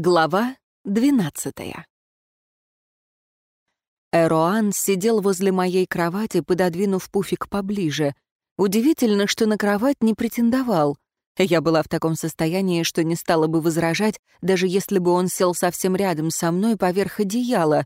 Глава двенадцатая. Эроан сидел возле моей кровати, пододвинув пуфик поближе. Удивительно, что на кровать не претендовал. Я была в таком состоянии, что не стала бы возражать, даже если бы он сел совсем рядом со мной поверх одеяла.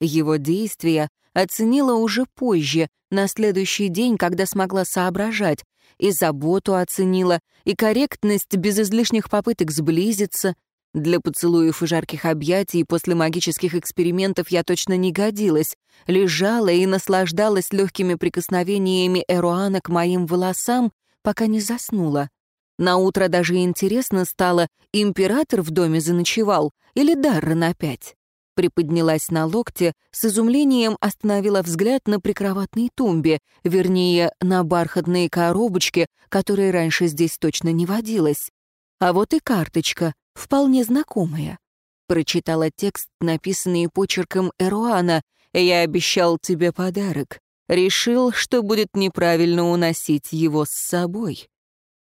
Его действия оценила уже позже, на следующий день, когда смогла соображать, и заботу оценила, и корректность без излишних попыток сблизиться — для поцелуев и жарких объятий после магических экспериментов я точно не годилась. Лежала и наслаждалась легкими прикосновениями Эруана к моим волосам, пока не заснула. На утро даже интересно стало, император в доме заночевал или Даррен опять. Приподнялась на локте, с изумлением остановила взгляд на прикроватной тумбе, вернее, на бархатные коробочки, которые раньше здесь точно не водилось. А вот и карточка, вполне знакомая. Прочитала текст, написанный почерком Эруана. «Я обещал тебе подарок. Решил, что будет неправильно уносить его с собой».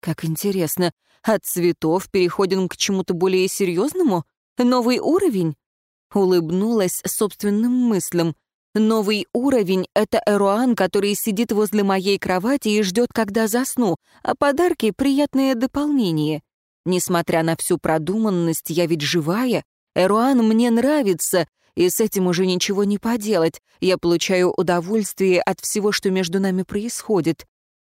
Как интересно, от цветов переходим к чему-то более серьезному? Новый уровень? Улыбнулась собственным мыслям. Новый уровень — это Эруан, который сидит возле моей кровати и ждет, когда засну, а подарки — приятное дополнение. Несмотря на всю продуманность, я ведь живая. Эруан мне нравится, и с этим уже ничего не поделать. Я получаю удовольствие от всего, что между нами происходит.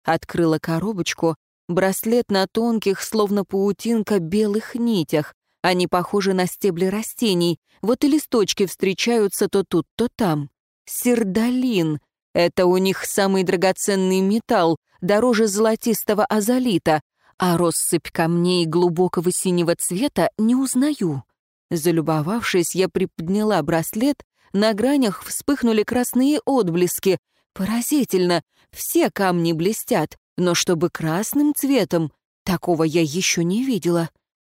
Открыла коробочку. Браслет на тонких, словно паутинка, белых нитях. Они похожи на стебли растений. Вот и листочки встречаются то тут, то там. Сердолин. Это у них самый драгоценный металл, дороже золотистого азолита а россыпь камней глубокого синего цвета не узнаю. Залюбовавшись, я приподняла браслет, на гранях вспыхнули красные отблески. Поразительно, все камни блестят, но чтобы красным цветом, такого я еще не видела.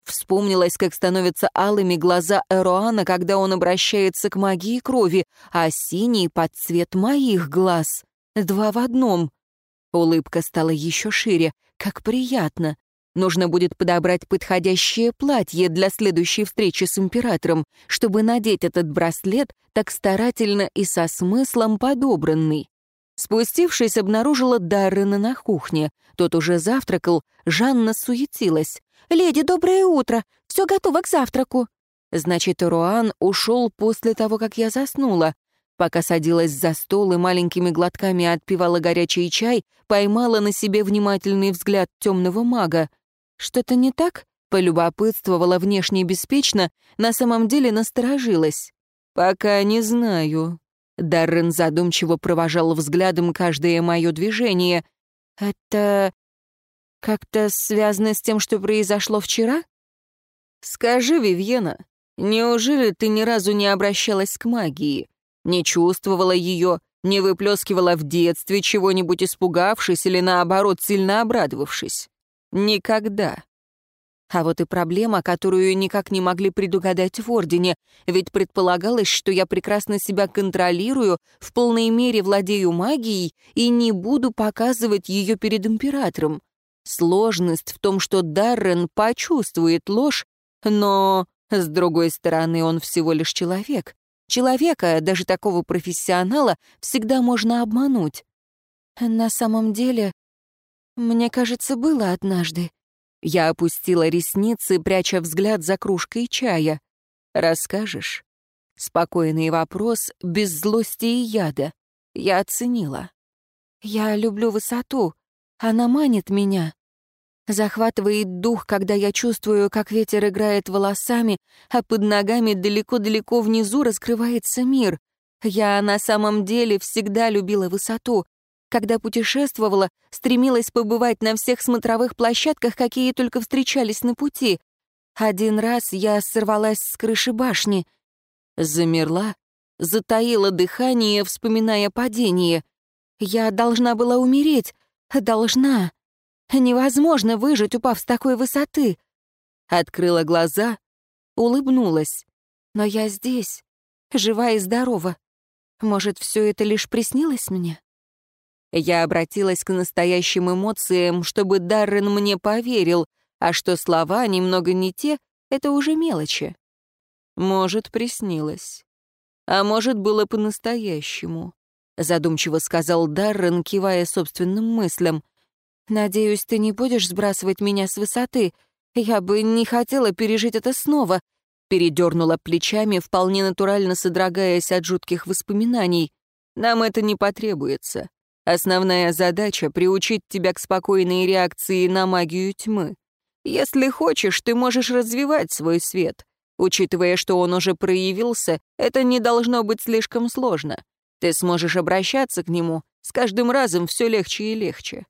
Вспомнилось, как становятся алыми глаза Эроана, когда он обращается к магии крови, а синий под цвет моих глаз. Два в одном. Улыбка стала еще шире. Как приятно. Нужно будет подобрать подходящее платье для следующей встречи с императором, чтобы надеть этот браслет так старательно и со смыслом подобранный. Спустившись, обнаружила Даррена на кухне. Тот уже завтракал, Жанна суетилась. «Леди, доброе утро! Все готово к завтраку!» Значит, Руан ушел после того, как я заснула. Пока садилась за стол и маленькими глотками отпивала горячий чай, поймала на себе внимательный взгляд темного мага. «Что-то не так?» — полюбопытствовала внешне беспечно, на самом деле насторожилась. «Пока не знаю». Даррен задумчиво провожал взглядом каждое мое движение. «Это как-то связано с тем, что произошло вчера?» «Скажи, Вивьена, неужели ты ни разу не обращалась к магии?» Не чувствовала ее, не выплескивала в детстве, чего-нибудь испугавшись или, наоборот, сильно обрадовавшись. Никогда. А вот и проблема, которую никак не могли предугадать в Ордене, ведь предполагалось, что я прекрасно себя контролирую, в полной мере владею магией и не буду показывать ее перед императором. Сложность в том, что Даррен почувствует ложь, но, с другой стороны, он всего лишь человек, Человека, даже такого профессионала, всегда можно обмануть. На самом деле, мне кажется, было однажды. Я опустила ресницы, пряча взгляд за кружкой чая. «Расскажешь?» Спокойный вопрос, без злости и яда. Я оценила. «Я люблю высоту. Она манит меня. Захватывает дух, когда я чувствую, как ветер играет волосами, а под ногами далеко-далеко внизу раскрывается мир. Я на самом деле всегда любила высоту. Когда путешествовала, стремилась побывать на всех смотровых площадках, какие только встречались на пути. Один раз я сорвалась с крыши башни. Замерла, затаила дыхание, вспоминая падение. Я должна была умереть. Должна. Невозможно выжить, упав с такой высоты. Открыла глаза, улыбнулась. Но я здесь, жива и здорова. Может, все это лишь приснилось мне? Я обратилась к настоящим эмоциям, чтобы Даррен мне поверил, а что слова немного не те, это уже мелочи. Может, приснилось. А может, было по-настоящему. Задумчиво сказал Даррен, кивая собственным мыслям. «Надеюсь, ты не будешь сбрасывать меня с высоты. Я бы не хотела пережить это снова», передернула плечами, вполне натурально содрогаясь от жутких воспоминаний. «Нам это не потребуется. Основная задача — приучить тебя к спокойной реакции на магию тьмы. Если хочешь, ты можешь развивать свой свет. Учитывая, что он уже проявился, это не должно быть слишком сложно. Ты сможешь обращаться к нему, с каждым разом все легче и легче.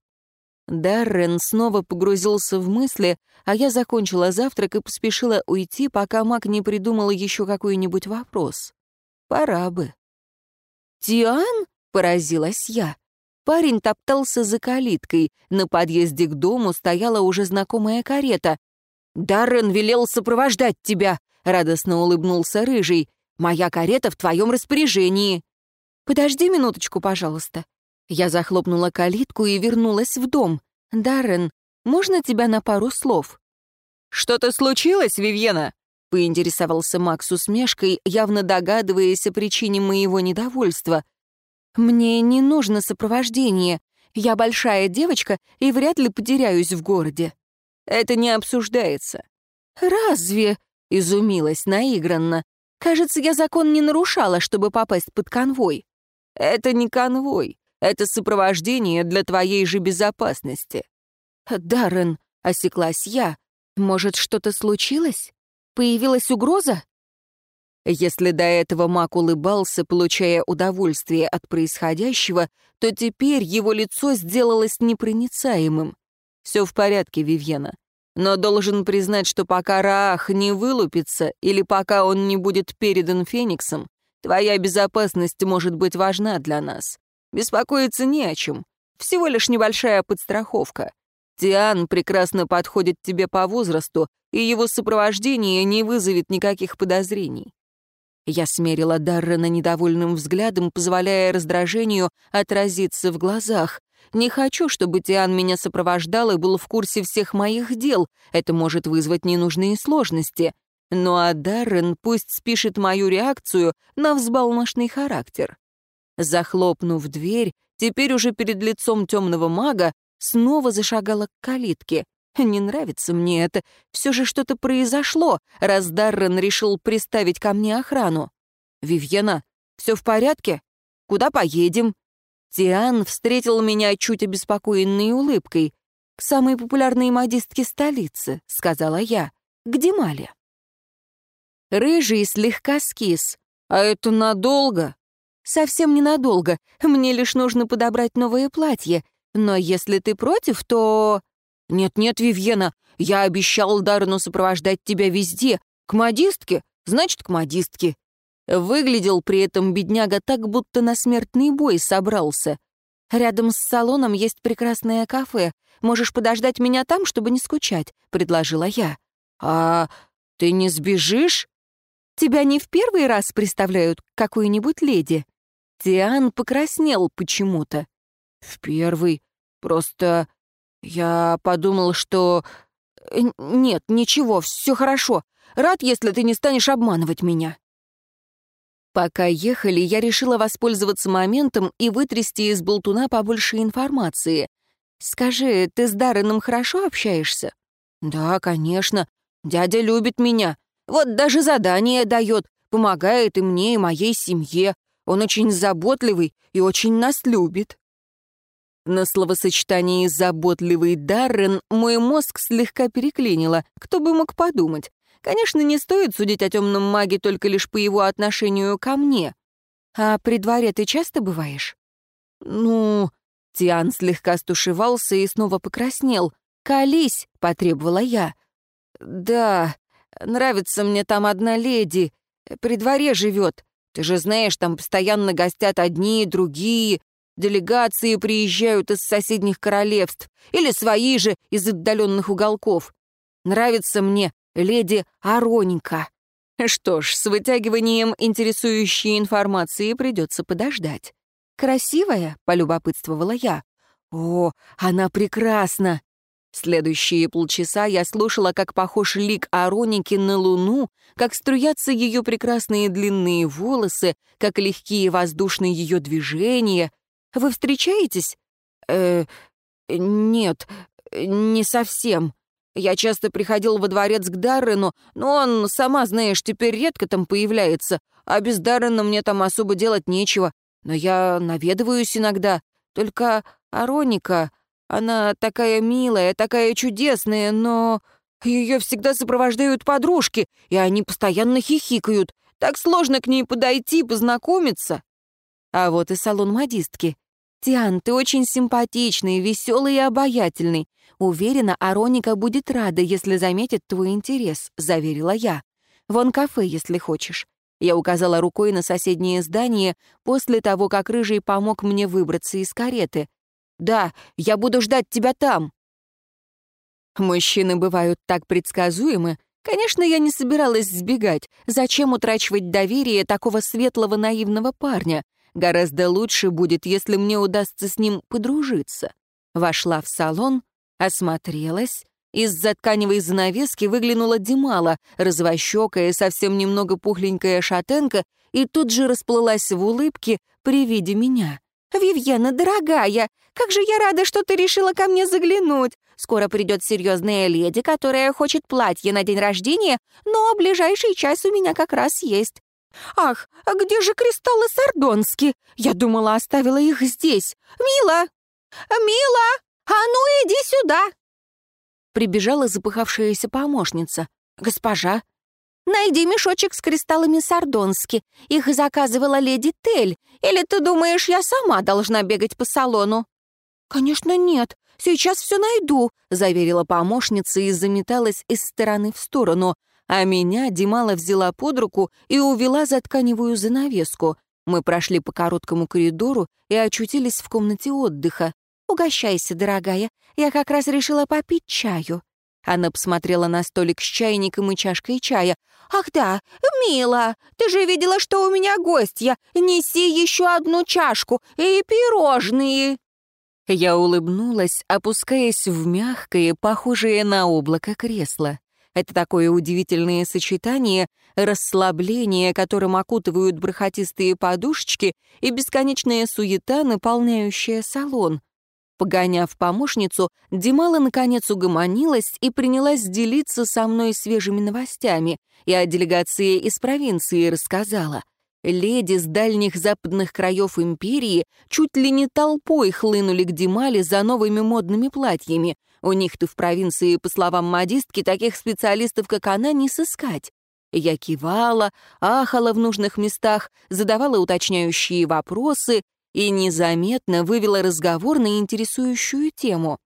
Даррен снова погрузился в мысли, а я закончила завтрак и поспешила уйти, пока маг не придумала еще какой-нибудь вопрос. Пора бы. «Тиан?» — поразилась я. Парень топтался за калиткой. На подъезде к дому стояла уже знакомая карета. «Даррен велел сопровождать тебя», — радостно улыбнулся Рыжий. «Моя карета в твоем распоряжении». «Подожди минуточку, пожалуйста». Я захлопнула калитку и вернулась в дом. «Даррен, можно тебя на пару слов?» «Что-то случилось, Вивьена?» — поинтересовался Макс усмешкой, явно догадываясь о причине моего недовольства. «Мне не нужно сопровождение. Я большая девочка и вряд ли потеряюсь в городе». «Это не обсуждается». «Разве?» — изумилась наигранно. «Кажется, я закон не нарушала, чтобы попасть под конвой». Это не конвой, это сопровождение для твоей же безопасности. Даррен, осеклась я. Может, что-то случилось? Появилась угроза? Если до этого Мак улыбался, получая удовольствие от происходящего, то теперь его лицо сделалось непроницаемым. Все в порядке, Вивьена. Но должен признать, что пока Раах не вылупится или пока он не будет передан Фениксом, Твоя безопасность может быть важна для нас. Беспокоиться не о чем. Всего лишь небольшая подстраховка. Тиан прекрасно подходит тебе по возрасту, и его сопровождение не вызовет никаких подозрений. Я смерила Даррена недовольным взглядом, позволяя раздражению отразиться в глазах. Не хочу, чтобы Тиан меня сопровождал и был в курсе всех моих дел. Это может вызвать ненужные сложности. Ну а Даррен пусть спишет мою реакцию на взбалмошный характер. Захлопнув дверь, теперь уже перед лицом темного мага, снова зашагала к калитке. Не нравится мне это. Все же что-то произошло, раз Даррен решил приставить ко мне охрану. «Вивьена, все в порядке? Куда поедем?» Тиан встретил меня чуть обеспокоенной улыбкой. «К самой популярной модистке столицы», — сказала я, — «к Димале». Рыжий слегка скис. «А это надолго?» «Совсем ненадолго. Мне лишь нужно подобрать новое платье. Но если ты против, то...» «Нет-нет, Вивьена, я обещал Дарну сопровождать тебя везде. К модистке? Значит, к модистке». Выглядел при этом бедняга так, будто на смертный бой собрался. «Рядом с салоном есть прекрасное кафе. Можешь подождать меня там, чтобы не скучать», — предложила я. «А ты не сбежишь?» Тебя не в первый раз представляют какую-нибудь леди?» Тиан покраснел почему-то. «В первый. Просто я подумал, что... Э, нет, ничего, все хорошо. Рад, если ты не станешь обманывать меня». Пока ехали, я решила воспользоваться моментом и вытрясти из болтуна побольше информации. «Скажи, ты с Дарреном хорошо общаешься?» «Да, конечно. Дядя любит меня. Вот даже задание дает, помогает и мне, и моей семье. Он очень заботливый и очень нас любит». На словосочетании «заботливый Даррен» мой мозг слегка переклинило. Кто бы мог подумать? Конечно, не стоит судить о темном маге только лишь по его отношению ко мне. А при дворе ты часто бываешь? Ну, Тиан слегка стушевался и снова покраснел. «Колись!» — потребовала я. «Да, Нравится мне там одна леди. При дворе живет. Ты же знаешь, там постоянно гостят одни, другие. Делегации приезжают из соседних королевств. Или свои же из отдаленных уголков. Нравится мне леди Аронька. Что ж, с вытягиванием интересующей информации придется подождать. «Красивая?» — полюбопытствовала я. «О, она прекрасна!» Следующие полчаса я слушала, как похож лик Ароники на луну, как струятся ее прекрасные длинные волосы, как легкие воздушные ее движения. Вы встречаетесь? Э, нет, не совсем. Я часто приходил во дворец к Даррену, но он, сама знаешь, теперь редко там появляется, а без Даррена мне там особо делать нечего. Но я наведываюсь иногда. Только Ароника... Она такая милая, такая чудесная, но... Ее всегда сопровождают подружки, и они постоянно хихикают. Так сложно к ней подойти, познакомиться. А вот и салон модистки. «Тиан, ты очень симпатичный, веселый и обаятельный. Уверена, Ароника будет рада, если заметит твой интерес», — заверила я. «Вон кафе, если хочешь». Я указала рукой на соседнее здание после того, как Рыжий помог мне выбраться из кареты. Да, я буду ждать тебя там». Мужчины бывают так предсказуемы. Конечно, я не собиралась сбегать. Зачем утрачивать доверие такого светлого наивного парня? Гораздо лучше будет, если мне удастся с ним подружиться. Вошла в салон, осмотрелась. Из-за тканевой занавески выглянула Димала, развощекая, совсем немного пухленькая шатенка, и тут же расплылась в улыбке при виде меня. «Вивьена, дорогая, как же я рада, что ты решила ко мне заглянуть. Скоро придет серьезная леди, которая хочет платье на день рождения, но ближайший час у меня как раз есть. Ах, а где же кристаллы Сардонски? Я думала, оставила их здесь. Мила! Мила! А ну иди сюда!» Прибежала запыхавшаяся помощница. «Госпожа, Найди мешочек с кристаллами Сардонски. Их заказывала леди Тель. Или ты думаешь, я сама должна бегать по салону?» «Конечно нет. Сейчас все найду», — заверила помощница и заметалась из стороны в сторону. А меня Димала взяла под руку и увела за тканевую занавеску. Мы прошли по короткому коридору и очутились в комнате отдыха. «Угощайся, дорогая. Я как раз решила попить чаю». Она посмотрела на столик с чайником и чашкой чая. «Ах да, мила, ты же видела, что у меня гостья. Неси еще одну чашку и пирожные». Я улыбнулась, опускаясь в мягкое, похожее на облако кресло. Это такое удивительное сочетание расслабления, которым окутывают бархатистые подушечки, и бесконечная суета, наполняющая салон. Погоняв помощницу, Димала наконец угомонилась и принялась делиться со мной свежими новостями. И о делегации из провинции рассказала. Леди с дальних западных краев империи чуть ли не толпой хлынули к Димале за новыми модными платьями. У них-то в провинции, по словам модистки, таких специалистов, как она, не сыскать. Я кивала, ахала в нужных местах, задавала уточняющие вопросы и незаметно вывела разговор на интересующую тему.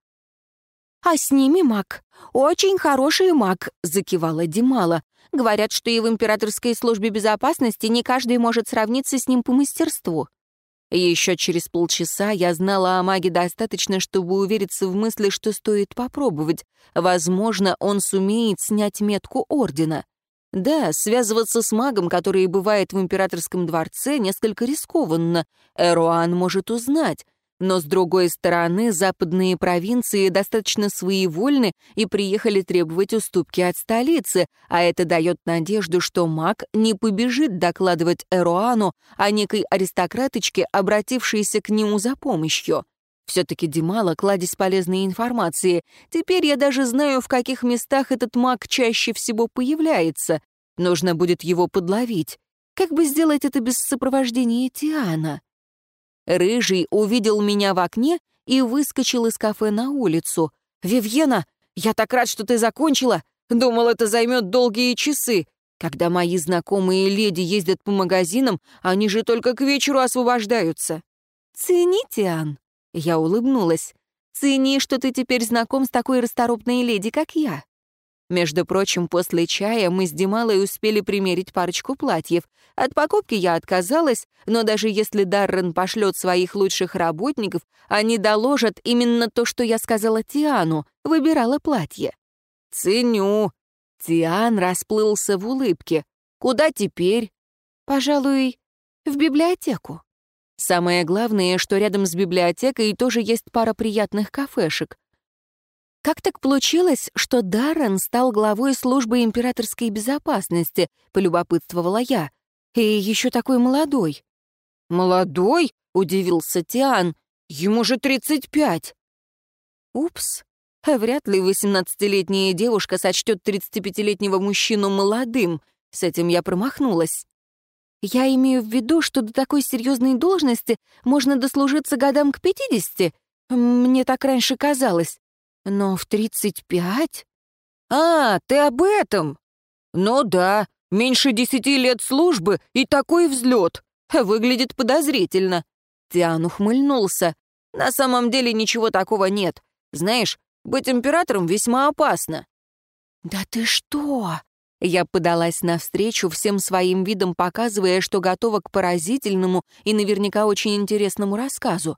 «А с ними маг. Очень хороший маг», — закивала Димала. «Говорят, что и в императорской службе безопасности не каждый может сравниться с ним по мастерству». Еще через полчаса я знала о маге достаточно, чтобы увериться в мысли, что стоит попробовать. Возможно, он сумеет снять метку Ордена. Да, связываться с магом, который бывает в императорском дворце, несколько рискованно. Эруан может узнать. Но, с другой стороны, западные провинции достаточно своевольны и приехали требовать уступки от столицы, а это дает надежду, что маг не побежит докладывать Эруану о некой аристократочке, обратившейся к нему за помощью. Все-таки Димала — кладезь полезной информации. Теперь я даже знаю, в каких местах этот маг чаще всего появляется. Нужно будет его подловить. Как бы сделать это без сопровождения Тиана? Рыжий увидел меня в окне и выскочил из кафе на улицу. «Вивьена, я так рад, что ты закончила. Думал, это займет долгие часы. Когда мои знакомые леди ездят по магазинам, они же только к вечеру освобождаются». «Цени, Тиан», я улыбнулась. «Цени, что ты теперь знаком с такой расторопной леди, как я». Между прочим, после чая мы с Дималой успели примерить парочку платьев. От покупки я отказалась, но даже если Даррен пошлет своих лучших работников, они доложат именно то, что я сказала Тиану, выбирала платье. «Ценю». Тиан расплылся в улыбке. «Куда теперь?» «Пожалуй, в библиотеку». Самое главное, что рядом с библиотекой тоже есть пара приятных кафешек. Как так получилось, что Даррен стал главой службы императорской безопасности, полюбопытствовала я, и еще такой молодой? Молодой? Удивился Тиан. Ему же тридцать пять. Упс. Вряд ли восемнадцатилетняя девушка сочтет 35-летнего мужчину молодым. С этим я промахнулась. Я имею в виду, что до такой серьезной должности можно дослужиться годам к 50. Мне так раньше казалось. Но в 35? А, ты об этом? Ну да, меньше десяти лет службы и такой взлет. Выглядит подозрительно. Тиан ухмыльнулся. На самом деле ничего такого нет. Знаешь, быть императором весьма опасно. «Да ты что?» Я подалась навстречу, всем своим видом показывая, что готова к поразительному и наверняка очень интересному рассказу.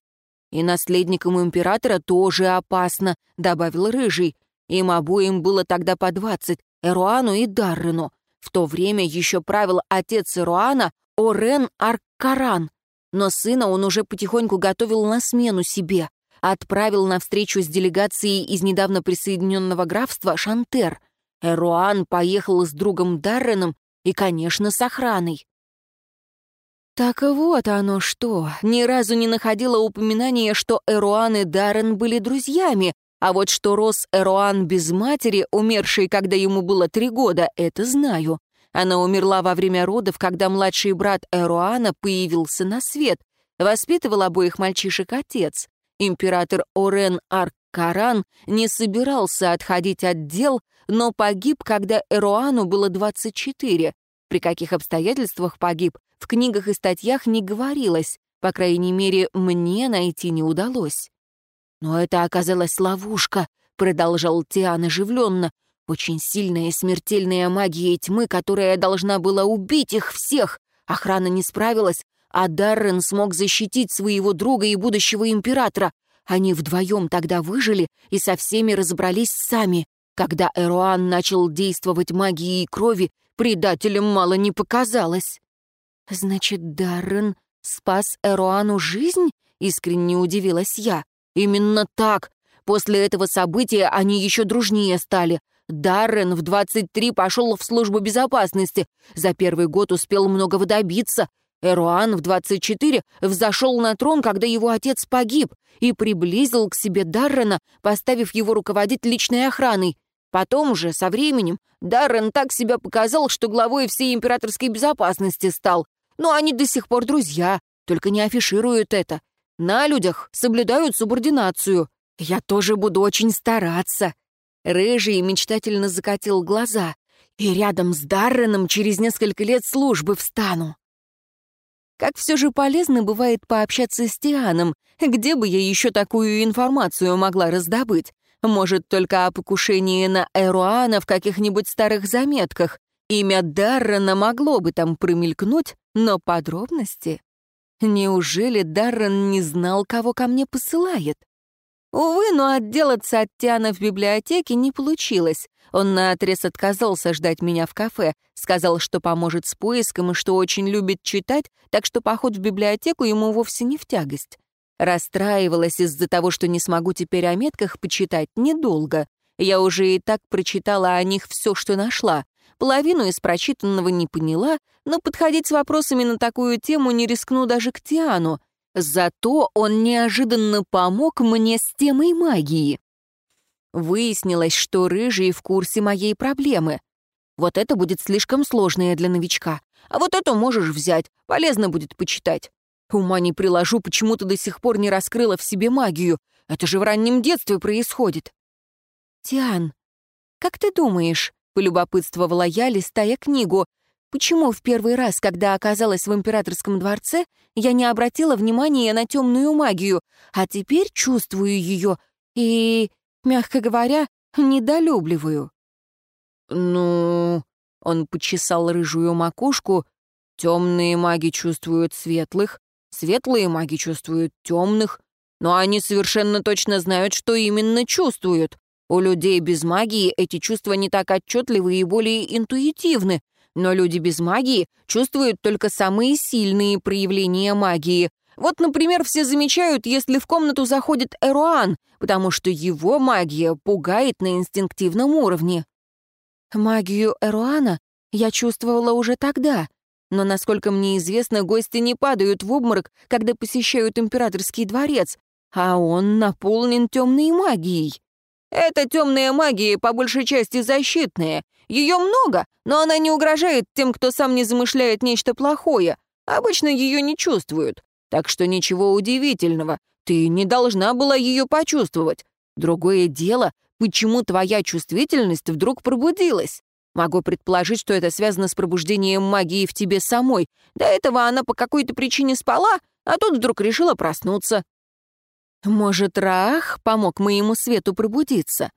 «И наследникам императора тоже опасно», — добавил Рыжий. Им обоим было тогда по двадцать, Эруану и Даррену. В то время еще правил отец Эруана Орен Аркаран. Но сына он уже потихоньку готовил на смену себе. Отправил на встречу с делегацией из недавно присоединенного графства Шантер — Эруан поехал с другом Дарреном и, конечно, с охраной. Так вот оно что, ни разу не находила упоминания, что Эруан и Даррен были друзьями, а вот что рос Эруан без матери, умершей, когда ему было три года, это знаю. Она умерла во время родов, когда младший брат Эруана появился на свет. Воспитывал обоих мальчишек отец. Император Орен Арк-Каран не собирался отходить от дел, но погиб, когда Эруану было 24. При каких обстоятельствах погиб, в книгах и статьях не говорилось, по крайней мере, мне найти не удалось. «Но это оказалась ловушка», — продолжал Тиан оживленно, «очень сильная смертельная магия тьмы, которая должна была убить их всех. Охрана не справилась, а Даррен смог защитить своего друга и будущего императора. Они вдвоем тогда выжили и со всеми разобрались сами. Когда Эруан начал действовать магией крови, предателям мало не показалось. «Значит, Даррен спас Эруану жизнь?» — искренне удивилась я. «Именно так. После этого события они еще дружнее стали. Даррен в 23 пошел в службу безопасности. За первый год успел многого добиться. Эруан в 24 взошел на трон, когда его отец погиб, и приблизил к себе Даррена, поставив его руководить личной охраной. Потом уже, со временем, Даррен так себя показал, что главой всей императорской безопасности стал. Но они до сих пор друзья, только не афишируют это. На людях соблюдают субординацию. Я тоже буду очень стараться. Рыжий мечтательно закатил глаза. И рядом с Дарреном через несколько лет службы встану. Как все же полезно бывает пообщаться с Тианом, где бы я еще такую информацию могла раздобыть? Может, только о покушении на Эруана в каких-нибудь старых заметках. Имя Даррена могло бы там промелькнуть, но подробности... Неужели Даррен не знал, кого ко мне посылает? Увы, но отделаться от Тиана в библиотеке не получилось. Он наотрез отказался ждать меня в кафе, сказал, что поможет с поиском и что очень любит читать, так что поход в библиотеку ему вовсе не в тягость. Расстраивалась из-за того, что не смогу теперь о метках почитать недолго. Я уже и так прочитала о них все, что нашла. Половину из прочитанного не поняла, но подходить с вопросами на такую тему не рискну даже к Тиану. Зато он неожиданно помог мне с темой магии. Выяснилось, что Рыжий в курсе моей проблемы. Вот это будет слишком сложное для новичка. А вот это можешь взять, полезно будет почитать. Ума не приложу, почему ты до сих пор не раскрыла в себе магию. Это же в раннем детстве происходит. Тиан, как ты думаешь, полюбопытствовала я, листая книгу, почему в первый раз, когда оказалась в императорском дворце, я не обратила внимания на темную магию, а теперь чувствую ее и, мягко говоря, недолюбливаю? Ну, он почесал рыжую макушку. Темные маги чувствуют светлых, Светлые маги чувствуют темных, но они совершенно точно знают, что именно чувствуют. У людей без магии эти чувства не так отчетливы и более интуитивны, но люди без магии чувствуют только самые сильные проявления магии. Вот, например, все замечают, если в комнату заходит Эруан, потому что его магия пугает на инстинктивном уровне. Магию Эруана я чувствовала уже тогда, но, насколько мне известно, гости не падают в обморок, когда посещают императорский дворец, а он наполнен темной магией. Эта темная магия по большей части защитная. Ее много, но она не угрожает тем, кто сам не замышляет нечто плохое. Обычно ее не чувствуют. Так что ничего удивительного. Ты не должна была ее почувствовать. Другое дело, почему твоя чувствительность вдруг пробудилась. Могу предположить, что это связано с пробуждением магии в тебе самой. До этого она по какой-то причине спала, а тут вдруг решила проснуться. Может, Раах помог моему свету пробудиться?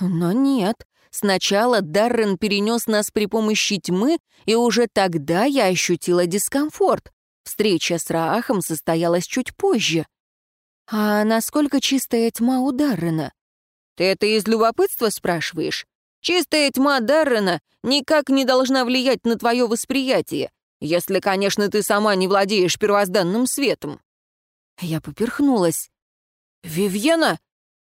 Но нет. Сначала Даррен перенес нас при помощи тьмы, и уже тогда я ощутила дискомфорт. Встреча с Раахом состоялась чуть позже. А насколько чистая тьма у Даррена? Ты это из любопытства спрашиваешь? Чистая тьма Даррена никак не должна влиять на твое восприятие, если, конечно, ты сама не владеешь первозданным светом. Я поперхнулась. «Вивьена?»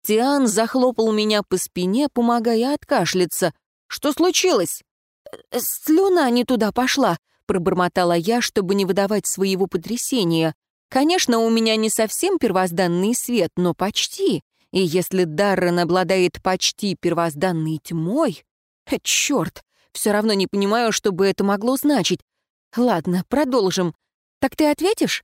Тиан захлопал меня по спине, помогая откашляться. «Что случилось?» «Э, «Слюна не туда пошла», — пробормотала я, чтобы не выдавать своего потрясения. «Конечно, у меня не совсем первозданный свет, но почти. И если Даррен обладает почти первозданной тьмой... Э, Черт, все равно не понимаю, что бы это могло значить. Ладно, продолжим. Так ты ответишь?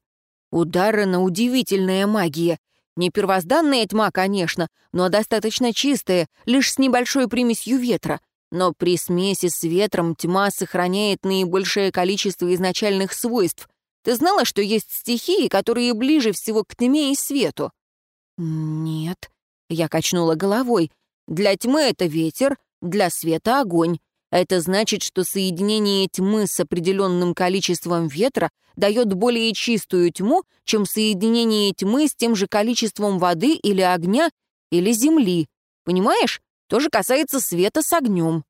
У Даррена удивительная магия. Не первозданная тьма, конечно, но достаточно чистая, лишь с небольшой примесью ветра. Но при смеси с ветром тьма сохраняет наибольшее количество изначальных свойств. Ты знала, что есть стихии, которые ближе всего к тьме и свету? Нет. Я качнула головой. Для тьмы это ветер, для света — огонь. Это значит, что соединение тьмы с определенным количеством ветра дает более чистую тьму, чем соединение тьмы с тем же количеством воды или огня или земли. Понимаешь? То же касается света с огнем.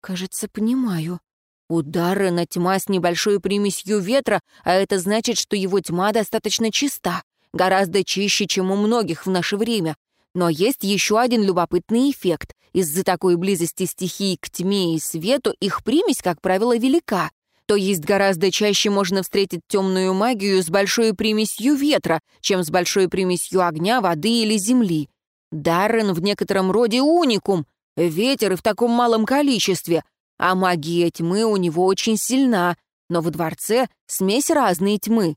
Кажется, понимаю. Удары на тьма с небольшой примесью ветра, а это значит, что его тьма достаточно чиста, гораздо чище, чем у многих в наше время. Но есть еще один любопытный эффект. Из-за такой близости стихий к тьме и свету их примесь, как правило, велика. То есть гораздо чаще можно встретить темную магию с большой примесью ветра, чем с большой примесью огня, воды или земли. Даррен в некотором роде уникум, ветер и в таком малом количестве, а магия тьмы у него очень сильна, но в дворце смесь разной тьмы.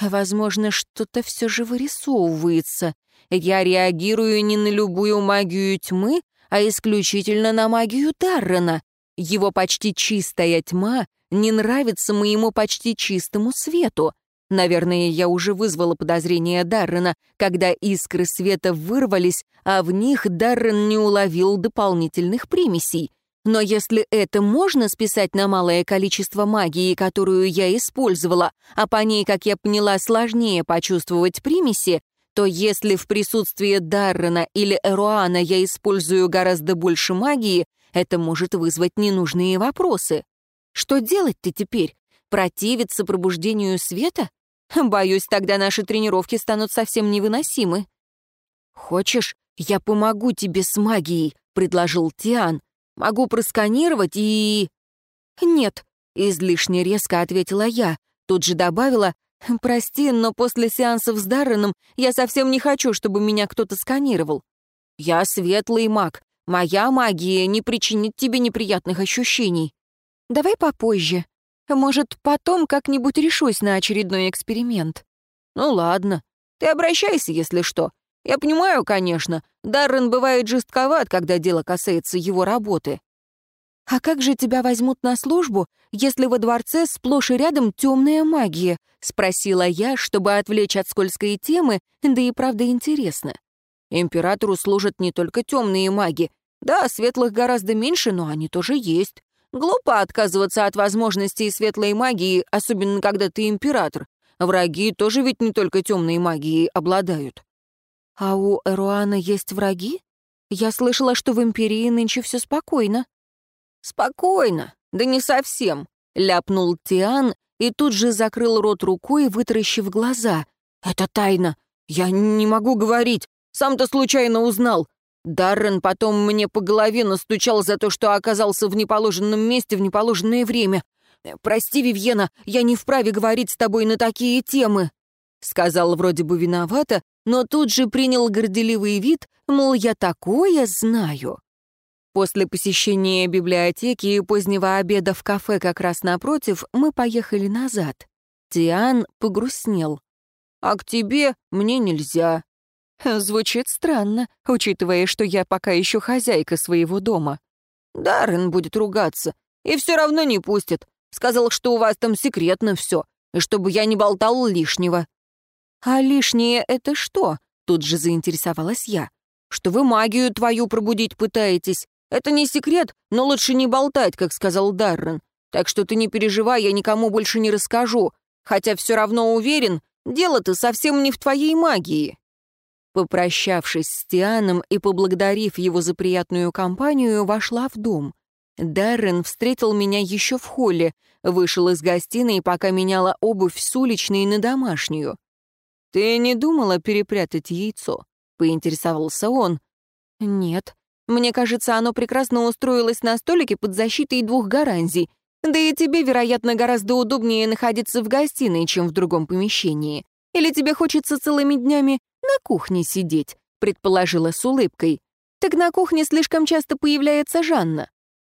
Возможно, что-то все же вырисовывается. Я реагирую не на любую магию тьмы, а исключительно на магию Даррена. Его почти чистая тьма не нравится моему почти чистому свету. Наверное, я уже вызвала подозрение Даррена, когда искры света вырвались, а в них Даррен не уловил дополнительных примесей. Но если это можно списать на малое количество магии, которую я использовала, а по ней, как я поняла, сложнее почувствовать примеси, то если в присутствии Даррена или Эруана я использую гораздо больше магии, это может вызвать ненужные вопросы. Что делать-то теперь? Противиться пробуждению света? Боюсь, тогда наши тренировки станут совсем невыносимы. «Хочешь, я помогу тебе с магией», — предложил Тиан. «Могу просканировать и...» «Нет», — излишне резко ответила я. Тут же добавила, «Прости, но после сеансов с Дарреном я совсем не хочу, чтобы меня кто-то сканировал. Я светлый маг. Моя магия не причинит тебе неприятных ощущений. Давай попозже. Может, потом как-нибудь решусь на очередной эксперимент. Ну ладно. Ты обращайся, если что. Я понимаю, конечно, Даррен бывает жестковат, когда дело касается его работы. «А как же тебя возьмут на службу, если во дворце сплошь и рядом темная магия?» — спросила я, чтобы отвлечь от скользкой темы, да и правда интересно. «Императору служат не только темные маги. Да, светлых гораздо меньше, но они тоже есть. Глупо отказываться от возможностей светлой магии, особенно когда ты император. Враги тоже ведь не только темной магией обладают». «А у Эруана есть враги? Я слышала, что в Империи нынче все спокойно». «Спокойно, да не совсем», — ляпнул Тиан и тут же закрыл рот рукой, вытаращив глаза. «Это тайна. Я не могу говорить. Сам-то случайно узнал. Даррен потом мне по голове настучал за то, что оказался в неположенном месте в неположенное время. «Прости, Вивьена, я не вправе говорить с тобой на такие темы», — сказал вроде бы виновато, но тут же принял горделивый вид, мол, я такое знаю. После посещения библиотеки и позднего обеда в кафе как раз напротив, мы поехали назад. Тиан погрустнел. «А к тебе мне нельзя». Звучит странно, учитывая, что я пока еще хозяйка своего дома. Даррен будет ругаться, и все равно не пустит. Сказал, что у вас там секретно все, и чтобы я не болтал лишнего». «А лишнее — это что?» — тут же заинтересовалась я. «Что вы магию твою пробудить пытаетесь. Это не секрет, но лучше не болтать, как сказал Даррен. Так что ты не переживай, я никому больше не расскажу. Хотя все равно уверен, дело-то совсем не в твоей магии». Попрощавшись с Тианом и поблагодарив его за приятную компанию, вошла в дом. Даррен встретил меня еще в холле, вышел из гостиной, пока меняла обувь с уличной на домашнюю. «Ты не думала перепрятать яйцо?» — поинтересовался он. «Нет. Мне кажется, оно прекрасно устроилось на столике под защитой двух гарантий. Да и тебе, вероятно, гораздо удобнее находиться в гостиной, чем в другом помещении. Или тебе хочется целыми днями на кухне сидеть?» — предположила с улыбкой. «Так на кухне слишком часто появляется Жанна.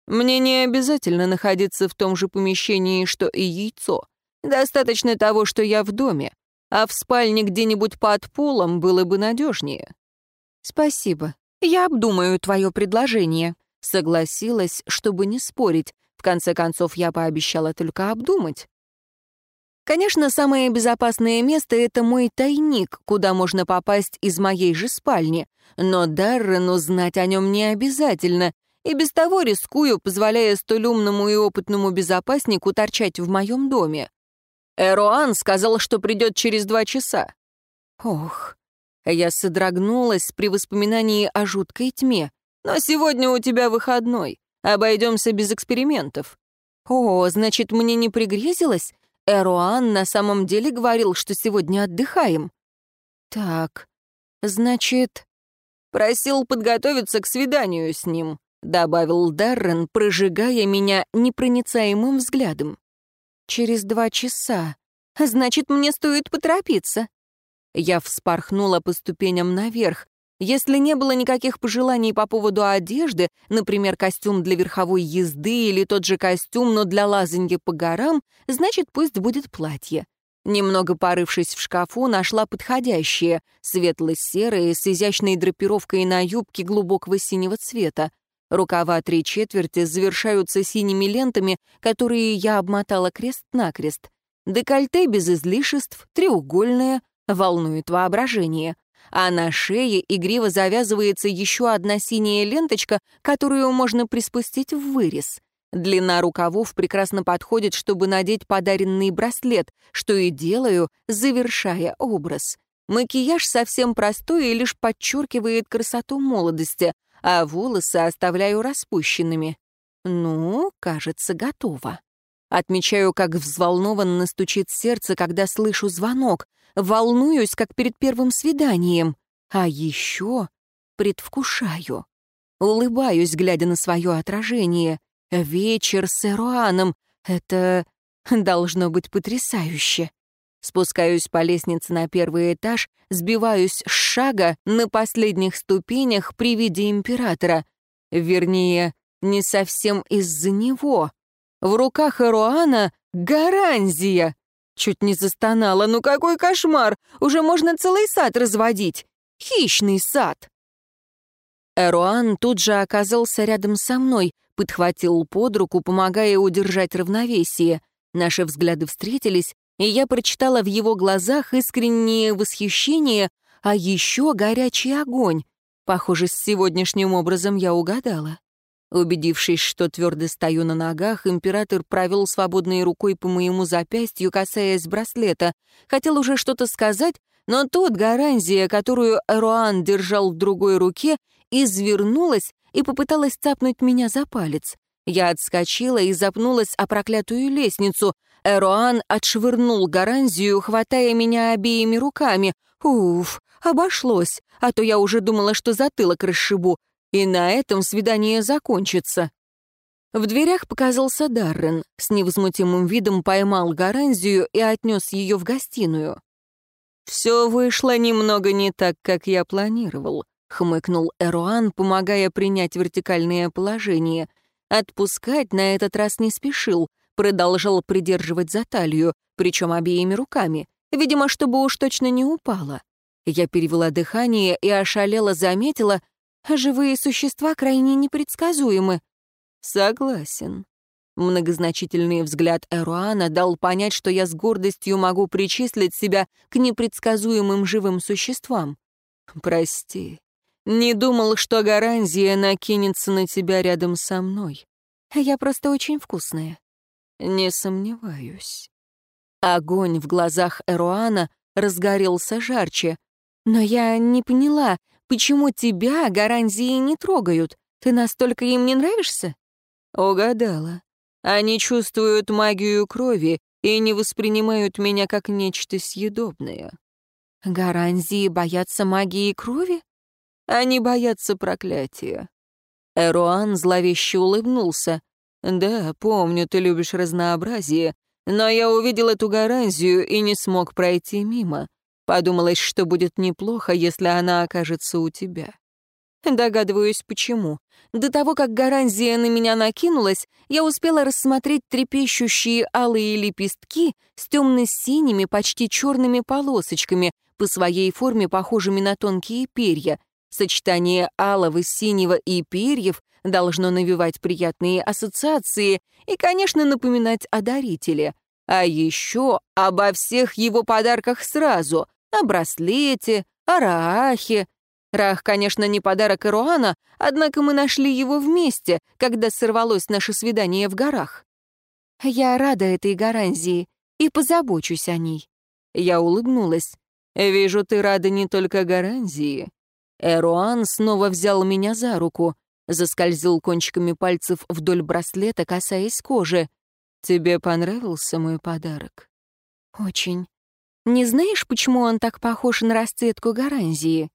Мне не обязательно находиться в том же помещении, что и яйцо. Достаточно того, что я в доме, а в спальне где-нибудь под полом было бы надежнее. Спасибо. Я обдумаю твое предложение. Согласилась, чтобы не спорить. В конце концов, я пообещала только обдумать. Конечно, самое безопасное место — это мой тайник, куда можно попасть из моей же спальни. Но Даррену знать о нем не обязательно, и без того рискую, позволяя столь умному и опытному безопаснику торчать в моем доме. Эруан сказал, что придет через два часа. Ох, я содрогнулась при воспоминании о жуткой тьме. Но сегодня у тебя выходной. Обойдемся без экспериментов. О, значит, мне не пригрезилось? Эруан на самом деле говорил, что сегодня отдыхаем. Так, значит... Просил подготовиться к свиданию с ним добавил Даррен, прожигая меня непроницаемым взглядом. «Через два часа. Значит, мне стоит поторопиться». Я вспорхнула по ступеням наверх. Если не было никаких пожеланий по поводу одежды, например, костюм для верховой езды или тот же костюм, но для лазанья по горам, значит, пусть будет платье. Немного порывшись в шкафу, нашла подходящее, светло-серое, с изящной драпировкой на юбке глубокого синего цвета. Рукава три четверти завершаются синими лентами, которые я обмотала крест-накрест. Декольте без излишеств, треугольное, волнует воображение. А на шее игриво завязывается еще одна синяя ленточка, которую можно приспустить в вырез. Длина рукавов прекрасно подходит, чтобы надеть подаренный браслет, что и делаю, завершая образ. Макияж совсем простой и лишь подчеркивает красоту молодости, а волосы оставляю распущенными. Ну, кажется, готово. Отмечаю, как взволнованно стучит сердце, когда слышу звонок. Волнуюсь, как перед первым свиданием. А еще предвкушаю. Улыбаюсь, глядя на свое отражение. Вечер с Эруаном. Это должно быть потрясающе. Спускаюсь по лестнице на первый этаж, сбиваюсь с шага на последних ступенях при виде императора. Вернее, не совсем из-за него. В руках Эруана гаранзия. Чуть не застонала. Ну какой кошмар! Уже можно целый сад разводить. Хищный сад. Эруан тут же оказался рядом со мной, подхватил под руку, помогая удержать равновесие. Наши взгляды встретились, и я прочитала в его глазах искреннее восхищение, а еще горячий огонь. Похоже, с сегодняшним образом я угадала. Убедившись, что твердо стою на ногах, император провел свободной рукой по моему запястью, касаясь браслета. Хотел уже что-то сказать, но тут гарантия, которую Эруан держал в другой руке, извернулась и попыталась цапнуть меня за палец. Я отскочила и запнулась о проклятую лестницу. Эроан отшвырнул Гаранзию, хватая меня обеими руками. Уф, обошлось, а то я уже думала, что затылок расшибу, и на этом свидание закончится. В дверях показался Даррен, с невозмутимым видом поймал Гаранзию и отнес ее в гостиную. «Все вышло немного не так, как я планировал», — хмыкнул Эруан, помогая принять вертикальное положение. Отпускать на этот раз не спешил, продолжал придерживать за талию, причем обеими руками, видимо, чтобы уж точно не упала. Я перевела дыхание и ошалела заметила, живые существа крайне непредсказуемы. Согласен. Многозначительный взгляд Эруана дал понять, что я с гордостью могу причислить себя к непредсказуемым живым существам. Прости, не думал, что Гаранзия накинется на тебя рядом со мной. Я просто очень вкусная. Не сомневаюсь. Огонь в глазах Эруана разгорелся жарче. Но я не поняла, почему тебя Гаранзии не трогают? Ты настолько им не нравишься? Угадала. Они чувствуют магию крови и не воспринимают меня как нечто съедобное. Гаранзии боятся магии крови? Они боятся проклятия. Эруан зловеще улыбнулся. «Да, помню, ты любишь разнообразие, но я увидел эту гарантию и не смог пройти мимо. Подумалось, что будет неплохо, если она окажется у тебя. Догадываюсь, почему. До того, как Гаранзия на меня накинулась, я успела рассмотреть трепещущие алые лепестки с темно-синими, почти черными полосочками, по своей форме похожими на тонкие перья. Сочетание алого, синего и перьев должно навевать приятные ассоциации и, конечно, напоминать о дарителе. А еще обо всех его подарках сразу — о браслете, о раахе, Рах, конечно, не подарок Ируана, однако мы нашли его вместе, когда сорвалось наше свидание в горах. Я рада этой гарантии и позабочусь о ней. Я улыбнулась. «Вижу, ты рада не только гарантии». Эруан снова взял меня за руку, заскользил кончиками пальцев вдоль браслета, касаясь кожи. «Тебе понравился мой подарок?» «Очень. Не знаешь, почему он так похож на расцветку гарантии?»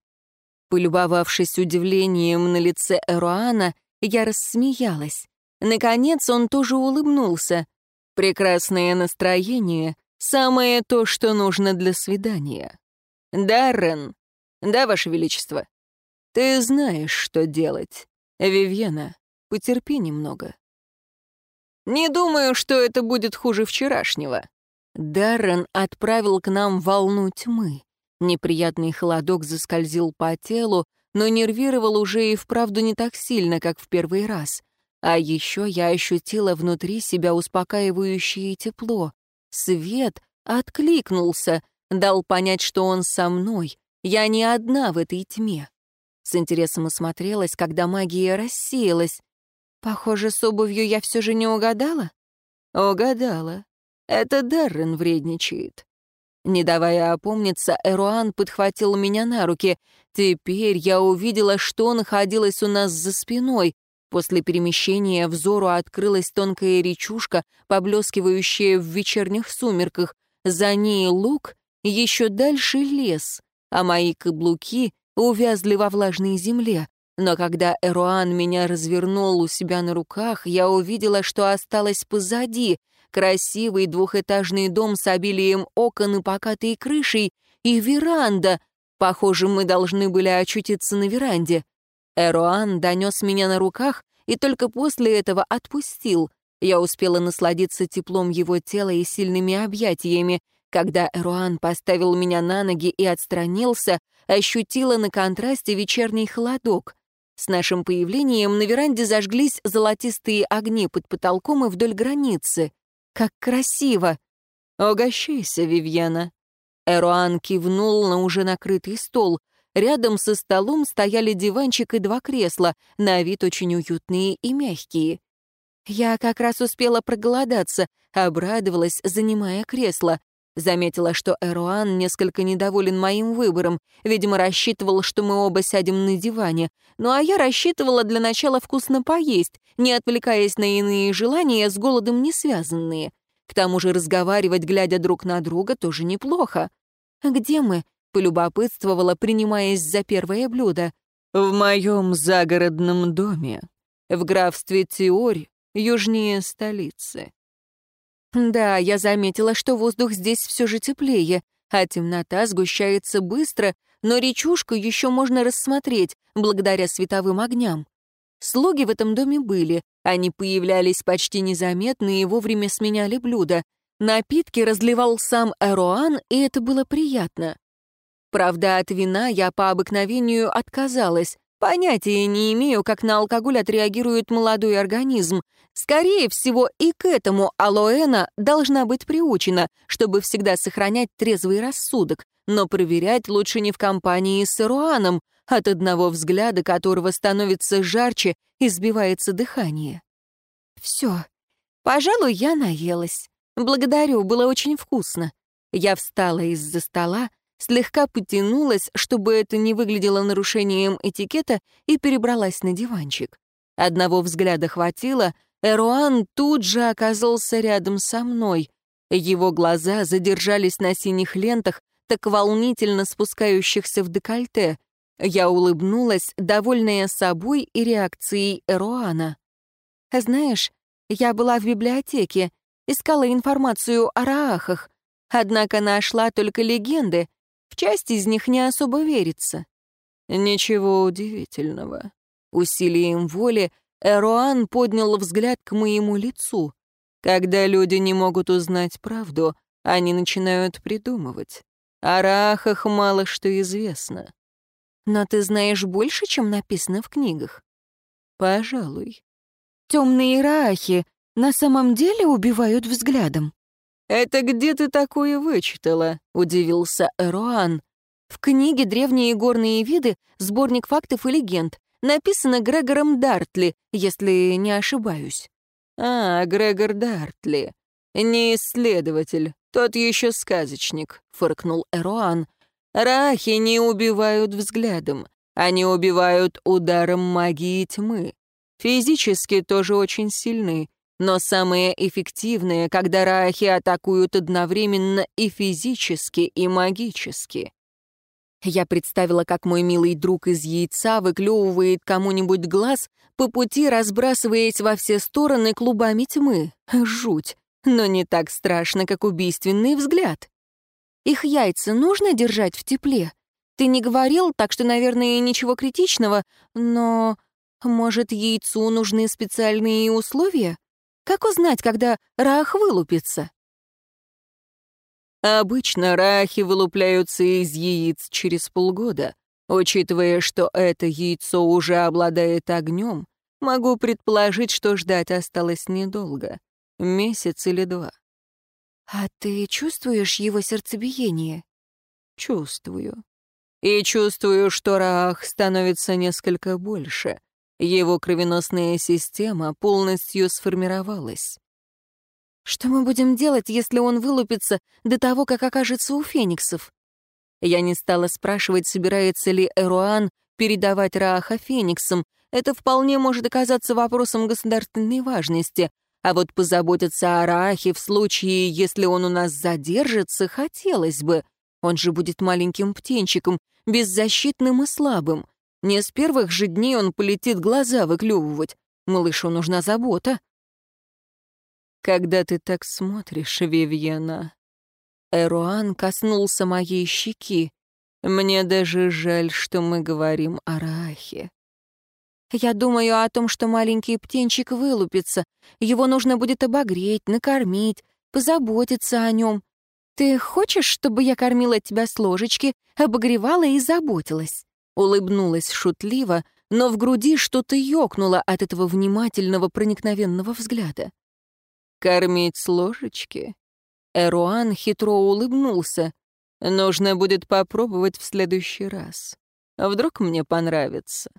Полюбовавшись удивлением на лице Эруана, я рассмеялась. Наконец он тоже улыбнулся. «Прекрасное настроение — самое то, что нужно для свидания». «Даррен!» «Да, Ваше Величество?» «Ты знаешь, что делать. Вивьена, потерпи немного». «Не думаю, что это будет хуже вчерашнего». Даррен отправил к нам волну тьмы. Неприятный холодок заскользил по телу, но нервировал уже и вправду не так сильно, как в первый раз. А еще я ощутила внутри себя успокаивающее тепло. Свет откликнулся, дал понять, что он со мной. Я не одна в этой тьме. С интересом осмотрелась, когда магия рассеялась. Похоже, с обувью я все же не угадала? Угадала. Это Даррен вредничает. Не давая опомниться, Эруан подхватил меня на руки. Теперь я увидела, что находилось у нас за спиной. После перемещения взору открылась тонкая речушка, поблескивающая в вечерних сумерках. За ней луг, еще дальше лес, а мои каблуки увязли во влажной земле. Но когда Эруан меня развернул у себя на руках, я увидела, что осталось позади красивый двухэтажный дом с обилием окон и покатой крышей, и веранда. Похоже, мы должны были очутиться на веранде. Эруан донес меня на руках и только после этого отпустил. Я успела насладиться теплом его тела и сильными объятиями. Когда Эруан поставил меня на ноги и отстранился, ощутила на контрасте вечерний холодок. С нашим появлением на веранде зажглись золотистые огни под потолком и вдоль границы. Как красиво! Угощайся, Вивьена. Эруан кивнул на уже накрытый стол. Рядом со столом стояли диванчик и два кресла, на вид очень уютные и мягкие. Я как раз успела проголодаться, обрадовалась, занимая кресло. Заметила, что Эруан несколько недоволен моим выбором, видимо, рассчитывал, что мы оба сядем на диване. Ну а я рассчитывала для начала вкусно поесть, не отвлекаясь на иные желания, с голодом не связанные. К тому же разговаривать, глядя друг на друга, тоже неплохо. «Где мы?» — полюбопытствовала, принимаясь за первое блюдо. «В моем загородном доме, в графстве Теорь, южнее столицы». Да, я заметила, что воздух здесь все же теплее, а темнота сгущается быстро, но речушку еще можно рассмотреть благодаря световым огням. Слуги в этом доме были, они появлялись почти незаметно и вовремя сменяли блюда. Напитки разливал сам Эроан, и это было приятно. Правда, от вина я по обыкновению отказалась. Понятия не имею, как на алкоголь отреагирует молодой организм. Скорее всего, и к этому алоэна должна быть приучена, чтобы всегда сохранять трезвый рассудок. Но проверять лучше не в компании с Эруаном, от одного взгляда которого становится жарче и сбивается дыхание. Все. Пожалуй, я наелась. Благодарю, было очень вкусно. Я встала из-за стола, слегка потянулась, чтобы это не выглядело нарушением этикета, и перебралась на диванчик. Одного взгляда хватило, Эруан тут же оказался рядом со мной. Его глаза задержались на синих лентах, так волнительно спускающихся в декольте. Я улыбнулась, довольная собой и реакцией Эруана. «Знаешь, я была в библиотеке, искала информацию о раахах, однако нашла только легенды, в часть из них не особо верится». «Ничего удивительного». Усилием воли Эруан поднял взгляд к моему лицу. Когда люди не могут узнать правду, они начинают придумывать. О раахах мало что известно. Но ты знаешь больше, чем написано в книгах? Пожалуй. Темные раахи на самом деле убивают взглядом. «Это где ты такое вычитала?» — удивился Эруан. «В книге «Древние горные виды. Сборник фактов и легенд». Написано Грегором Дартли, если не ошибаюсь». «А, Грегор Дартли. Не исследователь, тот еще сказочник», — фыркнул Эруан. Рахи не убивают взглядом, они убивают ударом магии тьмы. Физически тоже очень сильны, но самые эффективные, когда рахи атакуют одновременно и физически, и магически. Я представила, как мой милый друг из яйца выклевывает кому-нибудь глаз, по пути разбрасываясь во все стороны клубами тьмы. Жуть, но не так страшно, как убийственный взгляд. Их яйца нужно держать в тепле? Ты не говорил, так что, наверное, ничего критичного, но, может, яйцу нужны специальные условия? Как узнать, когда рах вылупится? Обычно рахи вылупляются из яиц через полгода. Учитывая, что это яйцо уже обладает огнем, могу предположить, что ждать осталось недолго. Месяц или два. «А ты чувствуешь его сердцебиение?» «Чувствую. И чувствую, что Раах становится несколько больше. Его кровеносная система полностью сформировалась». «Что мы будем делать, если он вылупится до того, как окажется у фениксов?» Я не стала спрашивать, собирается ли Эруан передавать Рааха фениксам. Это вполне может оказаться вопросом государственной важности, а вот позаботиться о Рахе в случае, если он у нас задержится, хотелось бы. Он же будет маленьким птенчиком, беззащитным и слабым. Не с первых же дней он полетит глаза выклевывать. Малышу нужна забота. Когда ты так смотришь, Вивьена... Эруан коснулся моей щеки. Мне даже жаль, что мы говорим о Рахе. Я думаю о том, что маленький птенчик вылупится. Его нужно будет обогреть, накормить, позаботиться о нем. Ты хочешь, чтобы я кормила тебя с ложечки, обогревала и заботилась?» Улыбнулась шутливо, но в груди что-то ёкнуло от этого внимательного проникновенного взгляда. «Кормить с ложечки?» Эруан хитро улыбнулся. «Нужно будет попробовать в следующий раз. Вдруг мне понравится».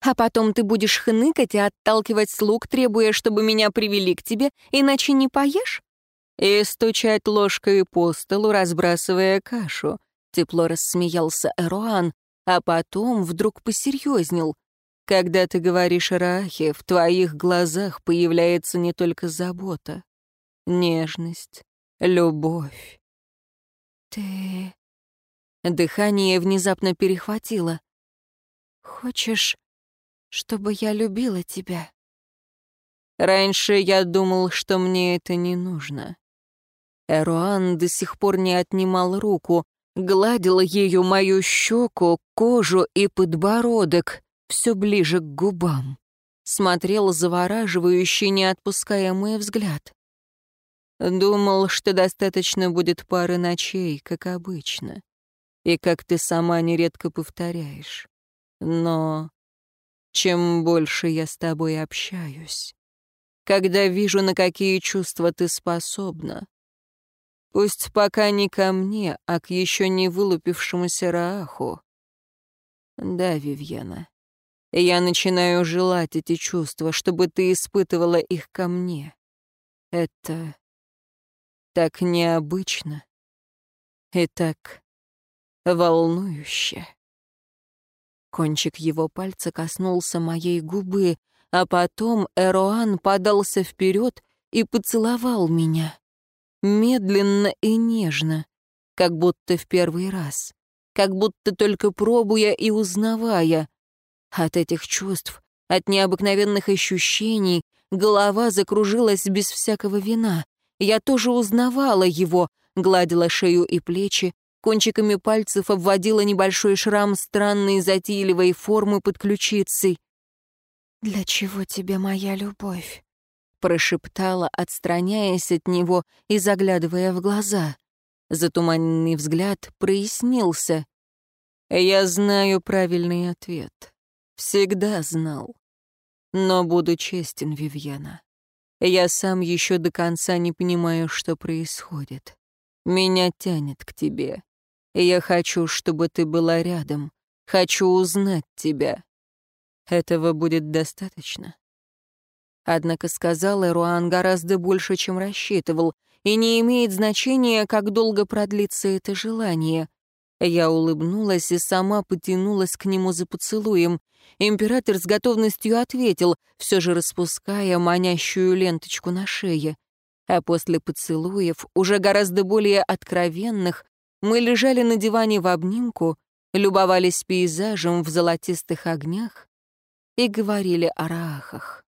А потом ты будешь хныкать и отталкивать слуг, требуя, чтобы меня привели к тебе, иначе не поешь? И стучать ложкой по столу, разбрасывая кашу. Тепло рассмеялся Эруан, а потом вдруг посерьезнел. Когда ты говоришь Рахе, в твоих глазах появляется не только забота, нежность, любовь. Ты... Дыхание внезапно перехватило. Хочешь, чтобы я любила тебя? Раньше я думал, что мне это не нужно. Эруан до сих пор не отнимал руку, гладил ею мою щеку, кожу и подбородок, все ближе к губам. Смотрел завораживающий, не отпуская мой взгляд. Думал, что достаточно будет пары ночей, как обычно. И как ты сама нередко повторяешь. Но чем больше я с тобой общаюсь, когда вижу, на какие чувства ты способна, пусть пока не ко мне, а к еще не вылупившемуся Рааху. Да, Вивьена, я начинаю желать эти чувства, чтобы ты испытывала их ко мне. Это так необычно и так волнующе. Кончик его пальца коснулся моей губы, а потом Эроан подался вперед и поцеловал меня. Медленно и нежно, как будто в первый раз, как будто только пробуя и узнавая. От этих чувств, от необыкновенных ощущений, голова закружилась без всякого вина. Я тоже узнавала его, гладила шею и плечи, кончиками пальцев обводила небольшой шрам странной затейливой формы под ключицей. «Для чего тебе моя любовь?» Прошептала, отстраняясь от него и заглядывая в глаза. Затуманенный взгляд прояснился. «Я знаю правильный ответ. Всегда знал. Но буду честен, Вивьена. Я сам еще до конца не понимаю, что происходит. Меня тянет к тебе. Я хочу, чтобы ты была рядом. Хочу узнать тебя. Этого будет достаточно. Однако сказал Эруан гораздо больше, чем рассчитывал, и не имеет значения, как долго продлится это желание. Я улыбнулась и сама потянулась к нему за поцелуем. Император с готовностью ответил, все же распуская манящую ленточку на шее. А после поцелуев, уже гораздо более откровенных, мы лежали на диване в обнимку, любовались пейзажем в золотистых огнях и говорили о раахах.